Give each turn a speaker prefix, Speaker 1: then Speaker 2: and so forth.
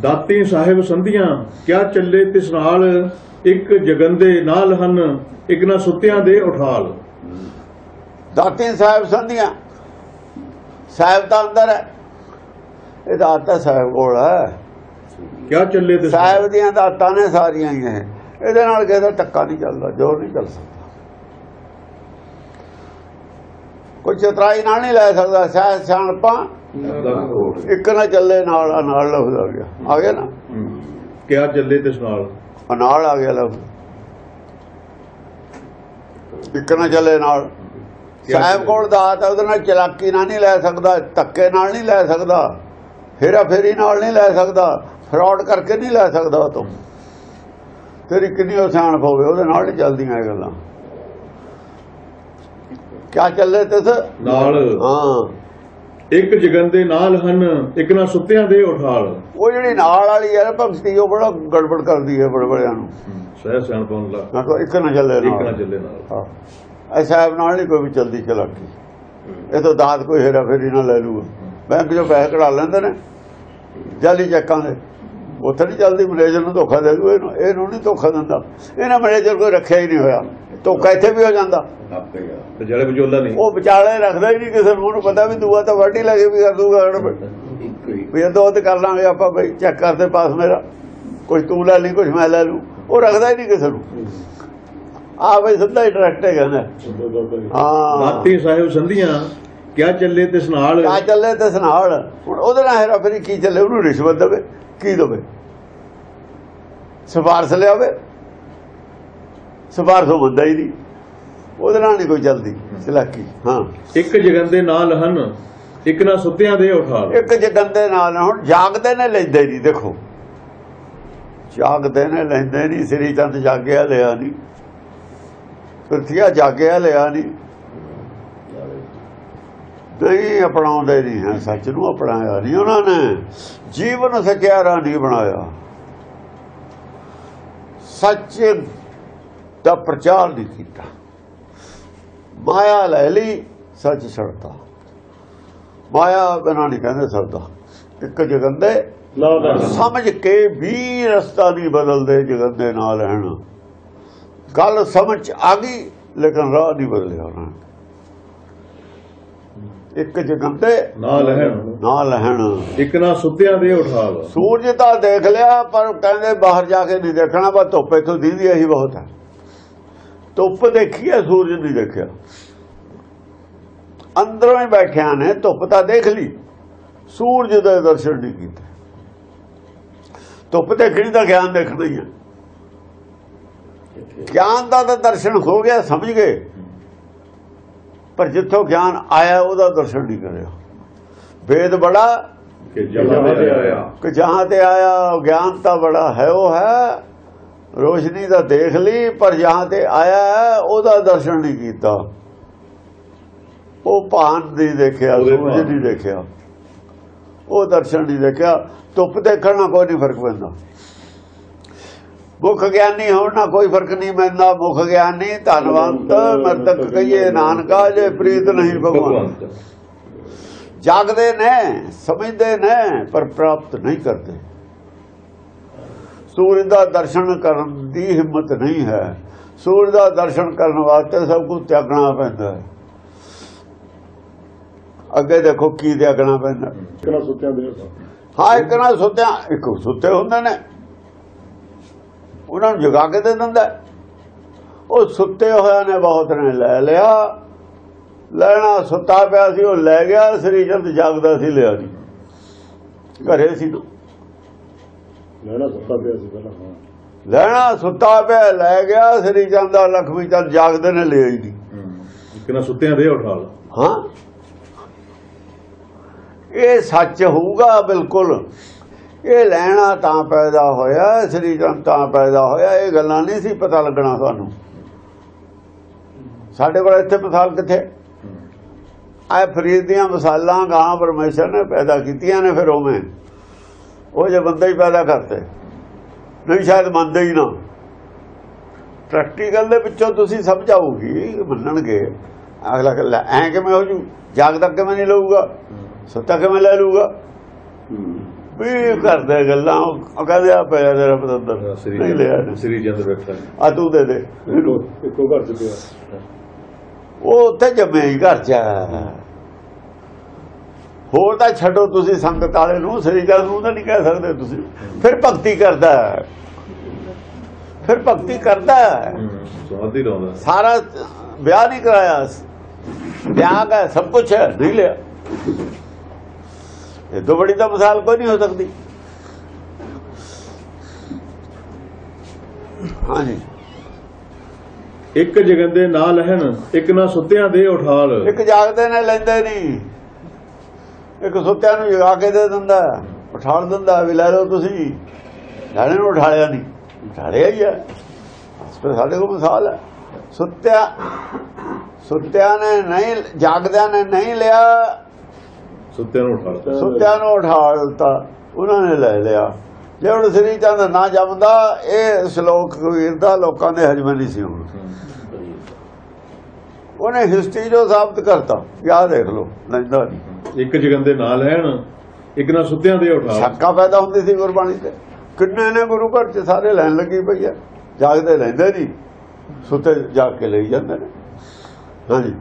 Speaker 1: ਦਾਤੀ ਸਾਹਿਬ ਸੰਧੀਆਂ ਕਿਆ ਚੱਲੇ ਤਿਸ ਨਾਲ? ਇੱਕ ਜਗੰਦੇ ਨਾਲ ਹਨ ਇੱਕ ਨਾ ਸੁੱਤਿਆਂ ਦੇ ਉਠਾਲ।
Speaker 2: ਦਾਤੀ ਸਾਹਿਬ ਸੰਧੀਆਂ ਸਾਹਿਬ ਤਾਂ ਅੰਦਰ ਹੈ। ਇਹ ਦਾਤਾ ਸਾਹਿਬ ਕੋਲ। ਹੈ
Speaker 1: ਕਿਆ ਚੱਲੇ ਤਿਸ ਨਾਲ?
Speaker 2: ਸਾਹਿਬ ਦੀਆਂ ਦਾਤਾਂ ਨੇ ਸਾਰੀਆਂ ਹੀ ਇਹ। ਇਹਦੇ ਨਾਲ ਕਿਸੇ ਦਾ ਟੱਕਾ ਨਹੀਂ ਚੱਲਦਾ ਜੋਰ ਨਹੀਂ ਚੱਲ ਸਕਦਾ। ਕੋਈ ਚਤਰਾਈ ਨਾਲ ਨਹੀਂ ਲੈ ਸਕਦਾ ਸਾਹਿਬ ਸਿਆਣਪਾਂ ਇੱਕ ਨਾ ਚੱਲੇ ਨਾਲ ਨਾਲ ਲਫ਼ਜ਼ ਆ ਗਿਆ। ਆ ਗਿਆ ਨਾ?
Speaker 1: ਕਿਆ ਚੱਲੇ ਤਿਸ ਨਾਲ?
Speaker 2: ਨਾਲ ਆ ਗਿਆ ਲਫ਼ਜ਼ ਇੱਕ ਨਾ ਚੱਲੇ ਨਾਲ। ਸਾਹਿਬ ਕੋਲ ਦਾਤ ਹੈ, ਉਹਦੇ ਨਾਲ ਚਲਾਕੀ ਨਾਲ ਨਹੀਂ ਲੈ ਸਕਦਾ ਧੱਕੇ ਨਾਲ ਨਹੀਂ ਲੈ ਸਕਦਾ। ਫੇਰਾ ਫੇਰੀ ਨਾਲ ਨਹੀਂ ਲੈ ਸਕਦਾ ਫਰਾਡ ਕਰਕੇ ਨਹੀਂ ਲੈ ਸਕਦਾ ਉਹ ਤੋਂ। ਤੇਰੀ ਕਿੰਨੀ ਸਿਆਣਪ ਹੋਵੇ ਉਹਦੇ ਨਾਲ ਨਹੀਂ ਚੱਲਦੀਆਂ ਇਹ ਗੱਲਾਂ। ਕਿਆ ਚੱਲੇ ਤਿਸ
Speaker 1: ਨਾਲ।
Speaker 2: ਹਾਂ।
Speaker 1: ਇੱਕ ਜਗੰਦੇ ਨਾਲ ਹਨ ਇੱਕ ਨਾ ਸੁੱਤਿਆਂ ਦੇ ਉਠਾਲ।
Speaker 2: ਉਹ ਜਿਹੜੀ ਨਾਲ ਵਾਲੀ ਹੈ ਨਾ ਭਗਤੀ ਉਹ ਬੜਾ ਗੜਬੜ ਕਰਦੀ ਹੈ ਬੜੇ ਬੜਿਆਂ ਨੂੰ।
Speaker 1: ਸਹਿ ਸਿਆਣਪਨ ਲਾ
Speaker 2: ਮੈਂ ਕਿਹਾ ਇੱਕ ਨਾ ਚੱਲੇ
Speaker 1: ਇੱਕ ਨਾ
Speaker 2: ਨਾਲ
Speaker 1: ਚੱਲੇ ਨਾਲ।
Speaker 2: ਹਾਂ। ਸਾਹਿਬ ਨਾਲ ਨਹੀਂ ਕੋਈ ਵੀ ਚਲਦੀ ਚਲਾਕੀ। ਇਹ ਤਾਂ ਦਾਤ ਕੋਈ ਹੇਰਾ ਫੇਰੀ ਨਾਲ ਲੈ ਲੂਗਾ। ਬੈਂਕ ਚੋਂ ਪੈਸੇ ਕਢਾ ਲੈਂਦੇ ਨੇ ਜਾਲੀ ਚੈੱਕਾਂ ਦੇ। ਉੱਥੇ ਨਹੀਂ ਚੱਲਦੀ ਮੈਨੇਜਰ ਨੂੰ ਧੋਖਾ ਦੇ ਦੂ ਇਹਨੂੰ। ਇਹਨੂੰ ਨਹੀਂ ਧੋਖਾ ਦਿੰਦਾ। ਇਹਨਾਂ ਮੈਨੇਜਰ ਕੋਈ ਰੱਖਿਆ ਹੀ ਨਹੀਂ ਹੋਇਆ। ਧੋਖਾ ਇੱਥੇ ਵੀ ਹੋ ਜਾਂਦਾ।
Speaker 1: ਤੇ ਜਿਹੜੇ ਵਿਚੋਲਾ ਨਹੀਂ।
Speaker 2: ਉਹ ਵਿਚਾਲੇ ਰੱਖਦਾ ਹੀ ਨਹੀਂ ਕਿਸੇ ਨੂੰ। ਉਹਨੂੰ ਪਤਾ ਵੀ ਦੂਆ ਤਾਂ ਵਾਢੀ ਲੈ ਕੇ ਵੀ ਕਰ ਦੂਗਾ ਵੀ ਇਹ ਦੋ ਤੇ ਕਰ ਲਾਂਗੇ ਆਪਾਂ ਬਈ। ਚੈੱਕ ਕਰਦੇ ਪਾਸ ਮੇਰਾ। ਕੁਝ ਤੂੰ ਲੈ ਲਈ ਕੁਝ ਮੈਂ ਲੈ ਲੂ ਉਹ ਰੱਖਦਾ ਹੀ ਨਹੀਂ ਕਿਸੇ ਨੂੰ। ਆ ਬਈ ਸਿੱਧਾ ਹੀ ਡਾਇਰੈਕਟ ਹੈਗਾ ਨਾ ਹਾਂ।
Speaker 1: ਦਾਤੀ ਸਾਹਿਬ ਸੰਧੀਆਂ ਕਿਆ ਚੱਲੇ ਤਿਸ ਨਾਲ
Speaker 2: ਆ ਚੱਲੇ ਤੇ ਨਾਲ ਹੁਣ ਉਹਦੇ ਨਾਲ ਹੈਰਾ ਫੇਰੀ ਕੀ ਚੱਲੇ? ਉਹਨੂੰ ਰਿਸ਼ਵਤ ਦੇਵੇ। ਕੀ ਦੇਵੇ? ਸਿਫਾਰਸ਼ ਲਿਆਵੇ। ਸਿਫਾਰਸ਼ ਉਹ ਬੰਦਾ ਹੀ ਨਹੀਂ। ਉਹਦੇ ਨਾਲ ਨਹੀਂ ਕੋਈ ਚੱਲਦੀ ਚਲਾਕੀ ਹਾਂ।
Speaker 1: ਇੱਕ ਜਗੰਦੇ ਨਾਲ ਹਨ ਇੱਕ ਨਾ ਸੁੱਤਿਆਂ ਦੇ ਉਠਾਲ
Speaker 2: ਇੱਕ ਜਗੰਦੇ ਨਾਲ ਹੁਣ ਜਾਗਦੇ ਨੇ ਲੈਂਦੇ ਨਹੀਂ ਦੇਖੋ। ਜਾਗਦੇ ਨੇ ਲੈਂਦੇ ਨਹੀਂ ਸ੍ਰੀ ਚੰਦ ਜਾਗਿਆ ਲਿਆ ਨਹੀਂ। ਪ੍ਰਥਿਆ ਜਾਗਿਆ ਲਿਆ ਨਹੀਂ। ਨਹੀਂ ਅਪਣਾਉਂਦੇ ਨਹੀਂ ਹੈ ਸੱਚ ਨੂੰ ਅਪਣਾਇਆ ਨਹੀਂ ਉਹਨਾਂ ਨੇ। ਜੀਵਨ ਸਕਿਆਰਾ ਨਹੀਂ ਬਣਾਇਆ। ਸੱਚ ਦਾ ਪ੍ਰਚਾਰ ਨਹੀਂ ਕੀਤਾ। ਮਾਇਆ ਲੈ ਲਈ ਸੱਚ ਛੱਡਤਾ। ਮਾਇਆ ਬਿਨਾਂ ਨਹੀਂ ਕਹਿੰਦੇ ਸਕਦਾ ਇੱਕ ਜਗੰਦੇ ਸਮਝ ਕੇ ਵੀ ਰਸਤਾ ਨਹੀਂ ਬਦਲਦੇ ਜਗੰਦੇ ਨਾਲ ਰਹਿਣਾ। ਗੱਲ ਸਮਝ ਆ ਗਈ ਲੇਕਿਨ ਰਾਹ ਨਹੀਂ ਬਦਲਿਆ ਉਹਨਾਂ ਨੇ। ਇੱਕ ਜਗੰਦੇ
Speaker 1: ਨਾਲ ਰਹਿਣ
Speaker 2: ਨਾਲ ਰਹਿਣ
Speaker 1: ਇੱਕ ਨਾ ਸੁੱਤਿਆਂ ਦੇ ਉਠਾਲ।
Speaker 2: ਸੂਰਜ ਤਾਂ ਦੇਖ ਲਿਆ ਪਰ ਕਹਿੰਦੇ ਬਾਹਰ ਜਾ ਕੇ ਨਹੀਂ ਦੇਖਣਾ ਬਸ ਧੁੱਪ ਇੱਥੋਂ ਦੀਦੀ ਇਹੀ ਬਹੁਤ ਹੈ। ਧੁੱਪ ਦੇਖੀ ਹੈ ਸੂਰਜ ਨਹੀਂ ਦੇਖਿਆ। ਅੰਦਰੋਂ ਹੀ ਬੈਠਿਆਂ ਨੇ ਧੁੱਪ ਤਾਂ ਦੇਖ ਲਈ। ਸੂਰਜ ਦੇ ਦਰਸ਼ਨ ਨਹੀਂ ਕੀਤੇ। ਧੁੱਪ ਦੇਖਣੀ ਤਾਂ ਗਿਆਨ ਦੇਖਣਾ ਹੀ ਹੈ? ਗਿਆਨ ਦਾ ਤਾਂ ਦਰਸ਼ਨ ਹੋ ਗਿਆ ਸਮਝ ਗਏ। ਪਰ ਜਿੱਥੋਂ ਗਿਆਨ ਆਇਆ ਉਹਦਾ ਦਰਸ਼ਨ ਨਹੀਂ ਕਰਿਆ। ਵੇਦ ਬੜਾ
Speaker 1: ਕਿ ਜਹਾਂ ਤੇ ਆਇਆ।
Speaker 2: ਕਿ ਜਹਾਂ ਤੇ ਆਇਆ ਗਿਆਨ ਤਾਂ ਬੜਾ ਹੈ ਉਹ ਹੈ। ਰੋਸ਼ਨੀ ਤਾਂ ਦੇਖ ਲਈ ਪਰ ਜਹਾਂ ਤੇ ਆਇਆ ਹੈ, ਉਹਦਾ ਦਰਸ਼ਨ ਨਹੀਂ ਕੀਤਾ। ਉਹ ਭਾਨ ਨਹੀਂ ਦੇਖਿਆ
Speaker 1: ਉਹਦੇ
Speaker 2: ਸੂਰਜ। ਨਹੀਂ ਦੇਖਿਆ। ਉਹ ਦਰਸ਼ਨ ਨਹੀਂ ਦੇਖਿਆ। ਧੁੱਪ ਦੇਖਣ ਨਾਲ ਕੋਈ ਨਹੀਂ ਫ਼ਰਕ ਪੈਂਦਾ। ਮੁਖ ਗਿਆਨੀ ਹੋਣ ਨਾਲ ਕੋਈ ਫ਼ਰਕ ਨਹੀਂ ਪੈਂਦਾ ਮੁਖ ਗਿਆਨੀ ਧਨਵੰਤ ਮਰਤਕ ਕਹੀਏ ਨਾਨਕਾ ਜੇ ਪ੍ਰੀਤ ਨਹੀਂ ਭਗਵਾਨ। ਜਾਗਦੇ ਨੇ ਸਮਝਦੇ ਨੇ ਪਰ ਪ੍ਰਾਪਤ ਨਹੀਂ ਕਰਦੇ। ਸੂਰਜ ਦਾ ਦਰਸ਼ਨ ਕਰਨ ਦੀ ਹਿੰਮਤ ਨਹੀਂ ਹੈ। ਸੂਰਜ ਦਾ ਦਰਸ਼ਨ ਕਰਨ ਵਾਸਤੇ ਸਭ ਕੁਝ ਤਿਆਗਣਾ ਪੈਂਦਾ ਹੈ। ਅੱਗੇ ਦੇਖੋ ਕੀ ਤਿਆਗਣਾ ਪੈਂਦਾ।
Speaker 1: ਕਿਹਨਾਂ ਸੁੱਤਿਆਂ ਦੇ
Speaker 2: ਹਾਂ ਇੱਕ ਨਾਲ ਸੁੱਤਿਆਂ ਇੱਕ ਸੁੱਤੇ ਹੁੰਦੇ ਨੇ। ਉਹਨਾਂ ਨੂੰ ਜਗਾ ਕੇ ਦੇ ਦਿੰਦਾ। ਉਹ ਸੁੱਤੇ ਹੋਇਆ ਨੇ ਬਹੁਤ ਨੇ ਲੈ ਲਿਆ। ਲੈਣਾ ਸੁੱਤਾ ਪਿਆ ਸੀ ਉਹ ਲੈ ਗਿਆ ਸ੍ਰੀ ਚੰਦ ਜਾਗਦਾ ਸੀ ਲਿਆ ਨਹੀਂ। ਘਰੇ ਸੀ ਨਾ
Speaker 1: ਲੈਣਾ ਸੁੱਤਾ ਪਿਆ ਸੀ ਪਹਿਲਾਂ
Speaker 2: ਲੈਣਾ ਸੁੱਤਾ ਪਿਆ ਲੈ ਗਿਆ ਸ੍ਰੀ ਚੰਦ ਦਾ ਲਖਮੀ ਚੰਦ ਜਾਗਦੇ ਨੇ ਲਿਆ ਹੀ ਨਹੀਂ।
Speaker 1: ਇੱਕ ਨਾ ਸੁੱਤਿਆਂ ਦੇ ਉਠਾਲ।
Speaker 2: ਹਾਂ। ਇਹ ਸੱਚ ਹੋਊਗਾ ਬਿਲਕੁਲ। ਇਹ ਲੈਣਾ ਤਾਂ ਪੈਦਾ ਹੋਇਆ ਸ੍ਰੀ ਤਾਂ ਪੈਦਾ ਹੋਇਆ, ਇਹ ਗੱਲਾਂ ਨਹੀਂ ਸੀ ਪਤਾ ਲੱਗਣਾ ਤੁਹਾਨੂੰ ਸਾਡੇ ਕੋਲ ਇੱਥੇ ਮਿਸਾਲ ਕਿੱਥੇ? ਆਏ ਫਰੀਦ ਦੀਆਂ ਮਿਸਾਲਾਂ ਗਾਂ ਪਰਮੇਸ਼ਰ ਨੇ ਪੈਦਾ ਕੀਤੀਆਂ ਨੇ ਫਿਰ ਉਵੇਂ। ਉਹ ਜੇ ਬੰਦਾ ਹੀ ਪੈਦਾ ਕਰਤੇ, ਨਹੀਂ ਸ਼ਾਇਦ ਮੰਨਦੇ ਹੀ ਨਾ। ਪ੍ਰੈਕਟੀਕਲ ਦੇ ਵਿੱਚੋਂ ਤੁਸੀਂ ਸਮਝ ਆਊਗੀ ਮੰਨਣਗੇ। ਅਗਲਾ ਕਹਿੰਦਾ, ਐ ਕਿਵੇਂ ਹੋ ਜੂ? ਜਾਗਦਾ ਕਿਵੇਂ ਨਹੀਂ ਲਊਗਾ? ਸੁੱਤਾ ਕਿਵੇਂ ਲੈ ਲਊਗਾ? ਵੀ ਕਰਦੇ ਗੱਲਾਂ ਉਹ ਕਹਿੰਦੇ ਆ ਪਿਆ ਤੇਰਾ ਪਤੰਦਰ। ਨਹੀਂ ਲਿਆ।
Speaker 1: ਸ੍ਰੀ ਚੰਦ ਬੈਠਾ।
Speaker 2: ਆ ਤੂੰ ਦੇ ਦੇ।
Speaker 3: ਇੱਕੋ ਘਰ ਚ ਪਿਆ।
Speaker 2: ਉਹ ਉੱਥੇ ਜੰਮੇ ਹੀ ਘਰ ਚ। ਹੋਰ ਤਾਂ ਛੱਡੋ ਤੁਸੀਂ ਸੰਗਤ ਵਾਲੇ ਨੂੰ ਸ੍ਰੀ ਗੱਲ ਨੂੰ ਤਾਂ ਨਹੀਂ ਕਹਿ ਸਕਦੇ ਤੁਸੀਂ। ਫਿਰ ਭਗਤੀ ਕਰਦਾ। ਫਿਰ ਭਗਤੀ ਕਰਦਾ।
Speaker 1: ਸਮਾਧੀ ਲਾਉਂਦਾ।
Speaker 2: ਸਾਰਾ ਵਿਆਹ ਨਹੀਂ ਕਰਾਇਆ। ਵਿਆਹ ਹੈ ਸਭ ਕੁਝ ਹੈ ਨਹੀਂ ਲਿਆ। ਇਹ ਤੋਂ ਬੜੀ ਤਾਂ ਮਿਸਾਲ ਕੋਈ ਨਹੀਂ ਹੋ ਸਕਦੀ। ਹਾਂਜੀ।
Speaker 1: ਇੱਕ ਜਗੰਦੇ ਨਾ ਲਹਿਣ ਇੱਕ ਨਾ ਸੁੱਤਿਆਂ ਦੇ ਉਠਾਲ।
Speaker 2: ਇੱਕ ਜਾਗਦੇ ਨੇ ਲੈਂਦੇ ਨਹੀਂ ਇੱਕ ਸੁੱਤਿਆਂ ਨੂੰ ਜਗਾ ਕੇ ਦੇ ਦਿੰਦਾ ਉਠਾਲ ਦਿੰਦਾ ਵੀ ਲੈ ਲਓ ਤੁਸੀਂ। ਲੈਣੇ ਨੂੰ ਉਠਾਲਿਆ ਨਹੀਂ ਉਠਾਲਿਆ ਹੀ ਹੈ ਸਾਡੇ ਕੋਲ ਮਿਸਾਲ ਹੈ। ਸੁੱਤਿਆ ਸੁੱਤਿਆਂ ਨੇ ਨਹੀਂ ਜਾਗਦਿਆਂ ਨੇ ਨਹੀਂ ਲਿਆ।
Speaker 1: ਸੁੱਤਿਆਂ ਨੂੰ ਉਠਾਲਦਾ
Speaker 2: ਸੁੱਤਿਆਂ ਨੂੰ ਉਠਾ ਦਿੱਤਾ। ਉਹਨਾਂ ਨੇ ਲੈ ਲਿਆ। ਜੇ ਹੁਣ ਸ੍ਰੀ ਚੰਦ ਨਾ ਜੰਮਦਾ ਇਹ ਸ਼ਲੋਕ ਕਬੀਰ ਦਾ ਲੋਕਾਂ ਦੇ ਹਜਮ ਨਹੀਂ ਸੀ ਹੁਣ। ਉਹਨੇ ਹਿਸਟਰੀ ਜੋ ਸਾਬਤ ਕਰਤਾ ਯਾਦ ਦੇਖ ਲਓ ਨਹੀਂ
Speaker 1: ਇੱਕ ਜਗੰਦੇ ਨਾ ਲਹਿਣ ਇੱਕ ਨਾ ਸੁੱਤਿਆਂ ਦੇ ਉਠਾਲ
Speaker 2: ਸ਼ੱਕਾ ਪੈਦਾ ਹੁੰਦੀ ਸੀ ਗੁਰਬਾਣੀ ਤੇ। ਕਿੰਨੇ ਨੇ ਗੁਰੂ ਘਰ ਚ ਸਾਰੇ ਲੈਣ ਲੱਗੀ ਪਈ ਆ। ਜਾਗਦੇ ਲੈਂਦੇ ਨਹੀਂ। ਸੁੱਤੇ ਜਾਗ ਕੇ ਲਈ ਜਾਂਦੇ ਨੇ। ਹਾਂਜੀ।